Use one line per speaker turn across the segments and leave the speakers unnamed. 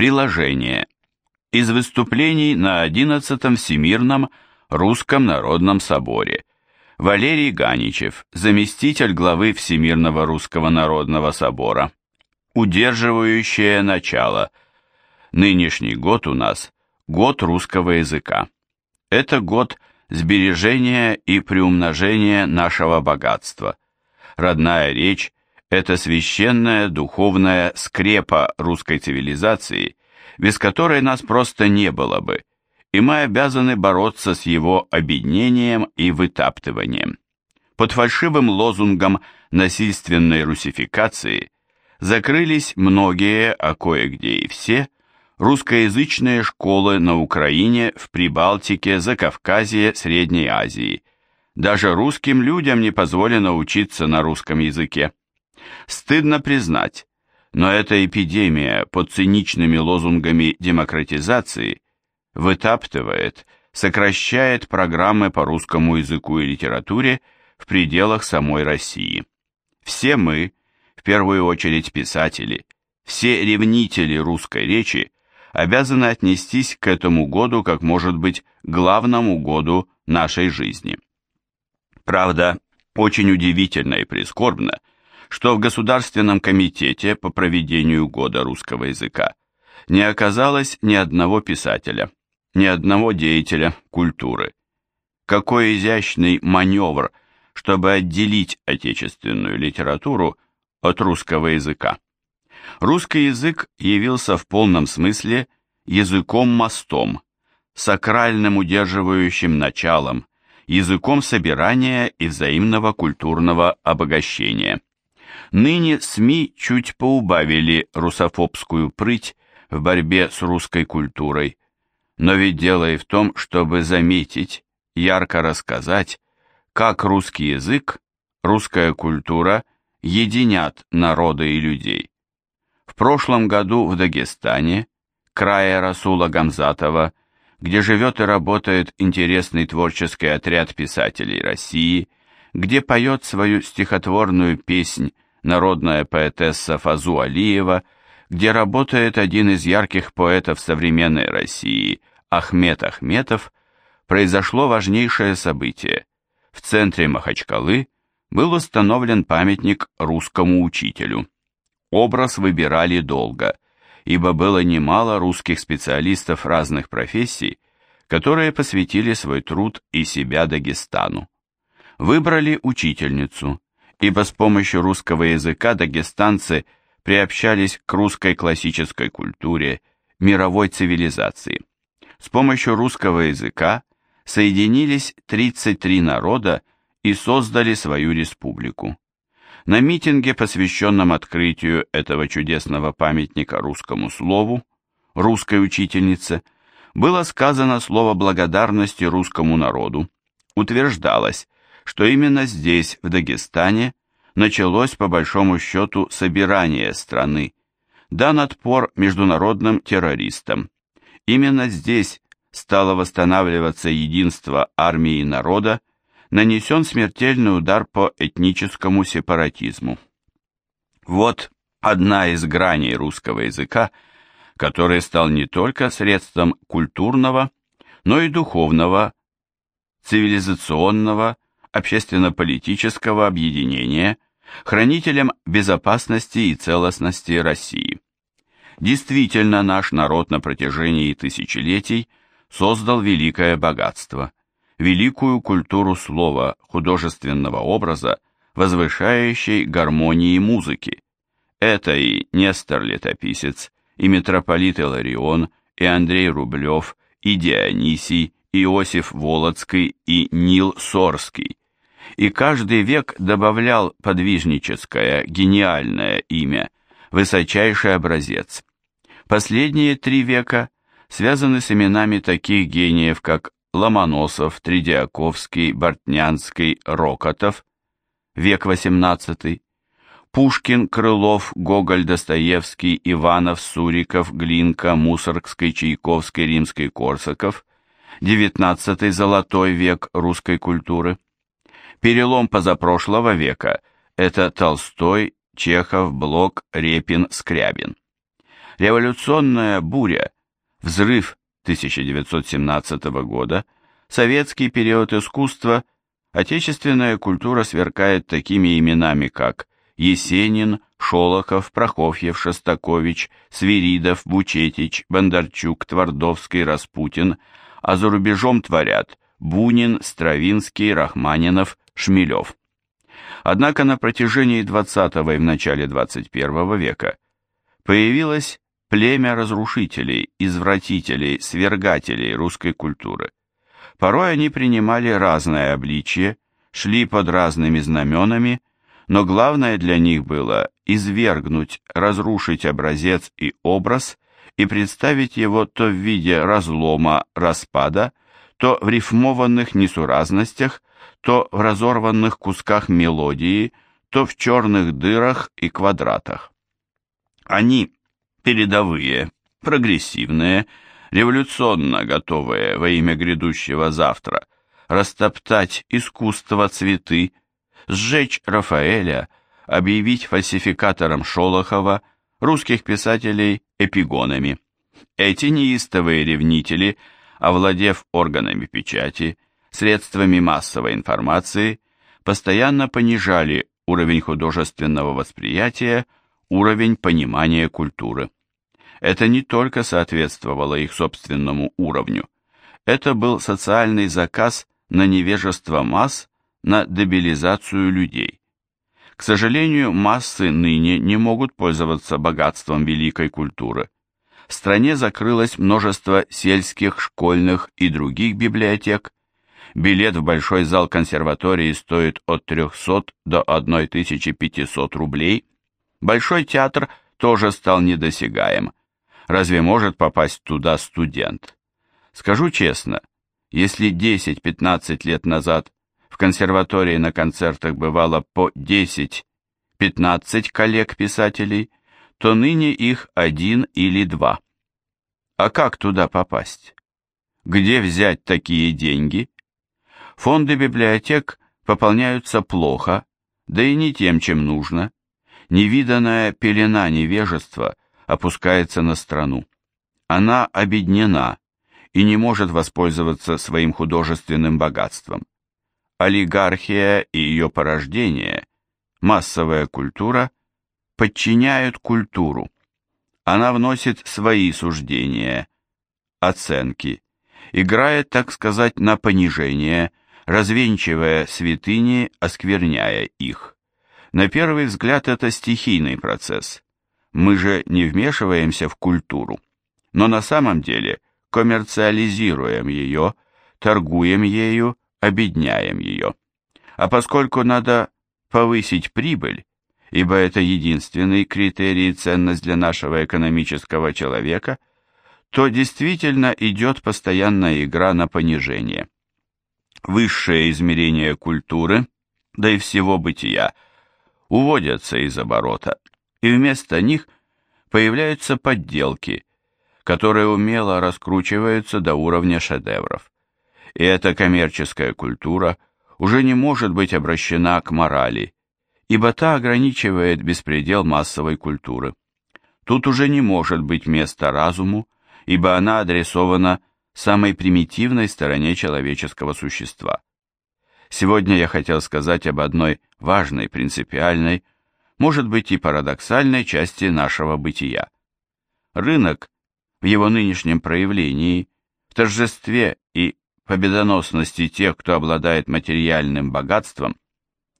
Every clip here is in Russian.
Приложение. Из выступлений на 11-м Всемирном Русском Народном Соборе. Валерий Ганичев, заместитель главы Всемирного Русского Народного Собора. Удерживающее начало. Нынешний год у нас – год русского языка. Это год сбережения и приумножения нашего богатства. Родная речь – это священная духовная скрепа русской цивилизации, без которой нас просто не было бы, и мы обязаны бороться с его обеднением и вытаптыванием. Под фальшивым лозунгом насильственной русификации закрылись многие, а кое-где и все, русскоязычные школы на Украине, в Прибалтике, Закавказье, Средней Азии. Даже русским людям не позволено учиться на русском языке. Стыдно признать, но эта эпидемия под циничными лозунгами демократизации вытаптывает, сокращает программы по русскому языку и литературе в пределах самой России. Все мы, в первую очередь писатели, все ревнители русской речи, обязаны отнестись к этому году как может быть главному году нашей жизни. Правда, очень удивительно и прискорбно, что в Государственном комитете по проведению года русского языка не оказалось ни одного писателя, ни одного деятеля культуры. Какой изящный маневр, чтобы отделить отечественную литературу от русского языка. Русский язык явился в полном смысле языком-мостом, сакральным удерживающим началом, языком собирания и взаимного культурного обогащения. Ныне СМИ чуть поубавили русофобскую прыть в борьбе с русской культурой, но ведь дело и в том, чтобы заметить, ярко рассказать, как русский язык, русская культура единят народы и людей. В прошлом году в Дагестане, крае Расула Гамзатова, где живет и работает интересный творческий отряд писателей России, где поет свою стихотворную песнь народная поэтесса Фазу Алиева, где работает один из ярких поэтов современной России Ахмед Ахметов, произошло важнейшее событие. В центре Махачкалы был установлен памятник русскому учителю. Образ выбирали долго, ибо было немало русских специалистов разных профессий, которые посвятили свой труд и себя Дагестану. Выбрали учительницу, ибо с помощью русского языка дагестанцы приобщались к русской классической культуре, мировой цивилизации. С помощью русского языка соединились 33 народа и создали свою республику. На митинге, посвященном открытию этого чудесного памятника русскому слову, русской учительнице, было сказано слово благодарности русскому народу, утверждалось, что именно здесь, в Дагестане, началось по большому счету собирание страны, дан отпор международным террористам. Именно здесь стало восстанавливаться единство армии и народа, нанесен смертельный удар по этническому сепаратизму. Вот одна из граней русского языка, который стал не только средством культурного, но и духовного, цивилизационного, общественно-политического объединения, хранителем безопасности и целостности России. Действительно, наш народ на протяжении тысячелетий создал великое богатство, великую культуру слова, художественного образа, возвышающей гармонии музыки. Это и Нестор Летописец, и митрополит Иларион, и Андрей Рублев, и Дионисий, Иосиф Волоцкий и Нил Сорский. И каждый век добавлял подвижническое, гениальное имя, высочайший образец. Последние три века связаны с именами таких гениев, как Ломоносов, Тридиаковский, Бортнянский, Рокотов, век XVIII, Пушкин, Крылов, Гоголь, Достоевский, Иванов, Суриков, Глинка, Мусоргский, Чайковский, Римский, Корсаков, XIX золотой век русской культуры. Перелом позапрошлого века – это Толстой, Чехов, Блок, Репин, Скрябин. Революционная буря, взрыв 1917 года, советский период искусства, отечественная культура сверкает такими именами, как Есенин, Шолохов, Прокофьев, Шостакович, Свиридов, Бучетич, Бондарчук, Твардовский, Распутин, а за рубежом творят Бунин, Стравинский, Рахманинов, Шмелев. Однако на протяжении XX и в начале XXI века появилось племя разрушителей, извратителей, свергателей русской культуры. Порой они принимали разное обличие, шли под разными знаменами, но главное для них было извергнуть, разрушить образец и образ и представить его то в виде разлома, распада, то в рифмованных несуразностях, то в разорванных кусках мелодии, то в черных дырах и квадратах. Они передовые, прогрессивные, революционно готовые во имя грядущего завтра растоптать искусство цветы, сжечь Рафаэля, объявить фальсификатором Шолохова, русских писателей эпигонами. Эти неистовые ревнители, овладев органами печати, средствами массовой информации, постоянно понижали уровень художественного восприятия, уровень понимания культуры. Это не только соответствовало их собственному уровню, это был социальный заказ на невежество масс, на дебилизацию людей. К сожалению, массы ныне не могут пользоваться богатством великой культуры. В стране закрылось множество сельских, школьных и других библиотек, Билет в большой зал консерватории стоит от 300 до 1500 рублей. Большой театр тоже стал недосягаем. Разве может попасть туда студент? Скажу честно, если 10-15 лет назад в консерватории на концертах бывало по 10-15 коллег-писателей, то ныне их один или два. А как туда попасть? Где взять такие деньги? Фонды библиотек пополняются плохо, да и не тем, чем нужно. Невиданная пелена невежества опускается на страну. Она обеднена и не может воспользоваться своим художественным богатством. Олигархия и ее порождение, массовая культура, подчиняют культуру. Она вносит свои суждения, оценки, играет, так сказать, на понижение, развенчивая святыни, оскверняя их. На первый взгляд это стихийный процесс. Мы же не вмешиваемся в культуру, но на самом деле коммерциализируем ее, торгуем ею, обедняем ее. А поскольку надо повысить прибыль, ибо это единственный критерий и ценность для нашего экономического человека, то действительно идет постоянная игра на понижение высшее измерение культуры, да и всего бытия, уводятся из оборота, и вместо них появляются подделки, которые умело раскручиваются до уровня шедевров. И эта коммерческая культура уже не может быть обращена к морали, ибо та ограничивает беспредел массовой культуры. Тут уже не может быть места разуму, ибо она адресована самой примитивной стороне человеческого существа. Сегодня я хотел сказать об одной важной, принципиальной, может быть и парадоксальной части нашего бытия. Рынок в его нынешнем проявлении, в торжестве и победоносности тех, кто обладает материальным богатством,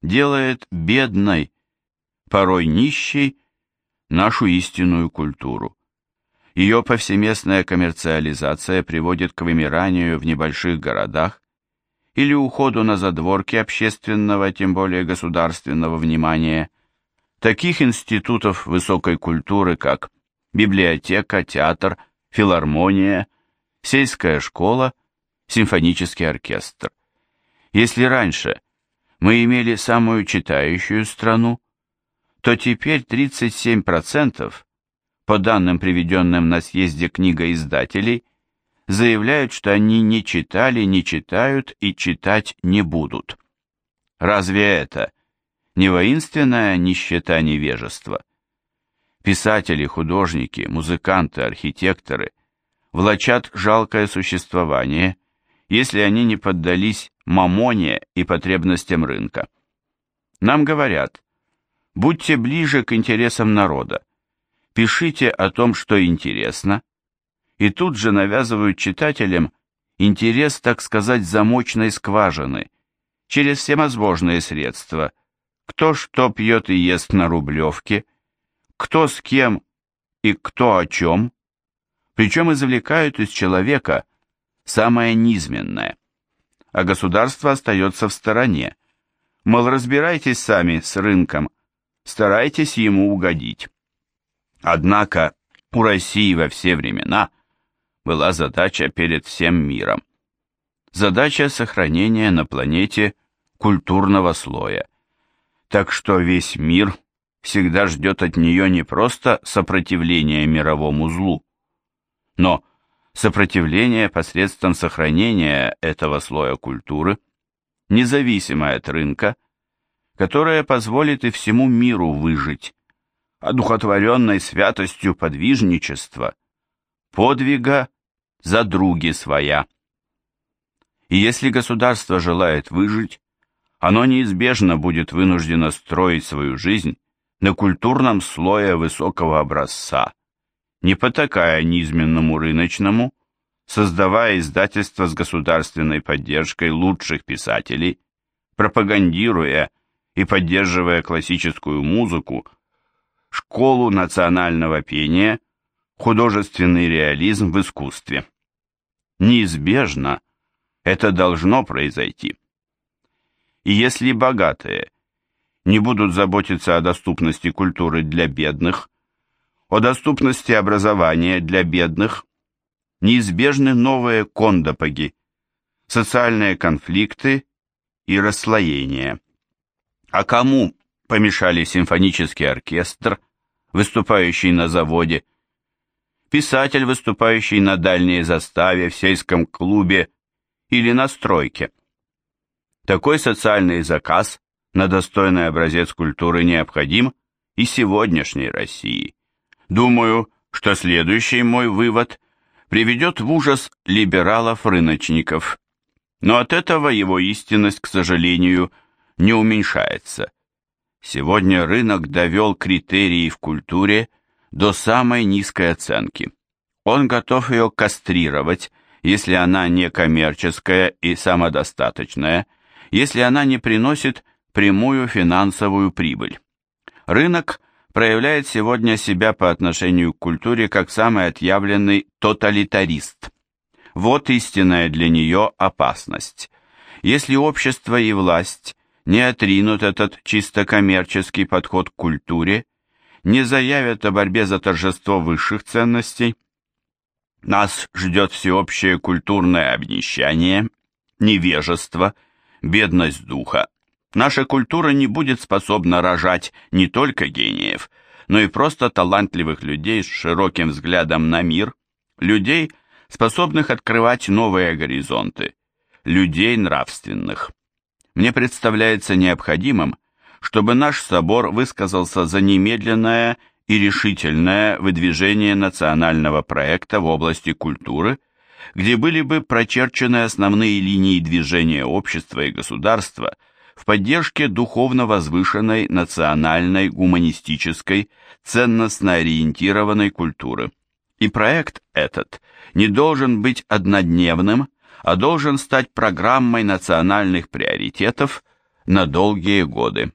делает бедной, порой нищей, нашу истинную культуру. Ее повсеместная коммерциализация приводит к вымиранию в небольших городах или уходу на задворки общественного, тем более государственного внимания. Таких институтов высокой культуры, как библиотека, театр, филармония, сельская школа, симфонический оркестр. Если раньше мы имели самую читающую страну, то теперь 37% по данным, приведенным на съезде книгоиздателей, заявляют, что они не читали, не читают и читать не будут. Разве это не воинственная нищета невежества? Писатели, художники, музыканты, архитекторы влачат жалкое существование, если они не поддались мамоне и потребностям рынка. Нам говорят, будьте ближе к интересам народа, пишите о том, что интересно, и тут же навязывают читателям интерес, так сказать, замочной скважины, через всевозможные средства, кто что пьет и ест на Рублевке, кто с кем и кто о чем, причем извлекают из человека самое низменное, а государство остается в стороне, мол, разбирайтесь сами с рынком, старайтесь ему угодить. Однако у России во все времена была задача перед всем миром. Задача сохранения на планете культурного слоя. Так что весь мир всегда ждет от нее не просто сопротивления мировому злу, но сопротивление посредством сохранения этого слоя культуры, независимо от рынка, которое позволит и всему миру выжить, одухотворенной святостью подвижничества, подвига за други своя. И если государство желает выжить, оно неизбежно будет вынуждено строить свою жизнь на культурном слое высокого образца, не потакая низменному рыночному, создавая издательства с государственной поддержкой лучших писателей, пропагандируя и поддерживая классическую музыку, школу национального пения, художественный реализм в искусстве. Неизбежно это должно произойти. И если богатые не будут заботиться о доступности культуры для бедных, о доступности образования для бедных, неизбежны новые кондопоги, социальные конфликты и расслоения. А кому помешали симфонический оркестр, выступающий на заводе, писатель, выступающий на дальней заставе в сельском клубе или на стройке. Такой социальный заказ на достойный образец культуры необходим и сегодняшней России. Думаю, что следующий мой вывод приведет в ужас либералов-рыночников, но от этого его истинность, к сожалению, не уменьшается. Сегодня рынок довел критерии в культуре до самой низкой оценки. Он готов ее кастрировать, если она не коммерческая и самодостаточная, если она не приносит прямую финансовую прибыль. Рынок проявляет сегодня себя по отношению к культуре как самый отъявленный тоталитарист. Вот истинная для нее опасность. Если общество и власть не отринут этот чисто коммерческий подход к культуре, не заявят о борьбе за торжество высших ценностей, нас ждет всеобщее культурное обнищание, невежество, бедность духа. Наша культура не будет способна рожать не только гениев, но и просто талантливых людей с широким взглядом на мир, людей, способных открывать новые горизонты, людей нравственных. Мне представляется необходимым, чтобы наш собор высказался за немедленное и решительное выдвижение национального проекта в области культуры, где были бы прочерчены основные линии движения общества и государства в поддержке духовно возвышенной национальной, гуманистической, ценностно ориентированной культуры. И проект этот не должен быть однодневным, а должен стать программой национальных приоритетов на долгие годы.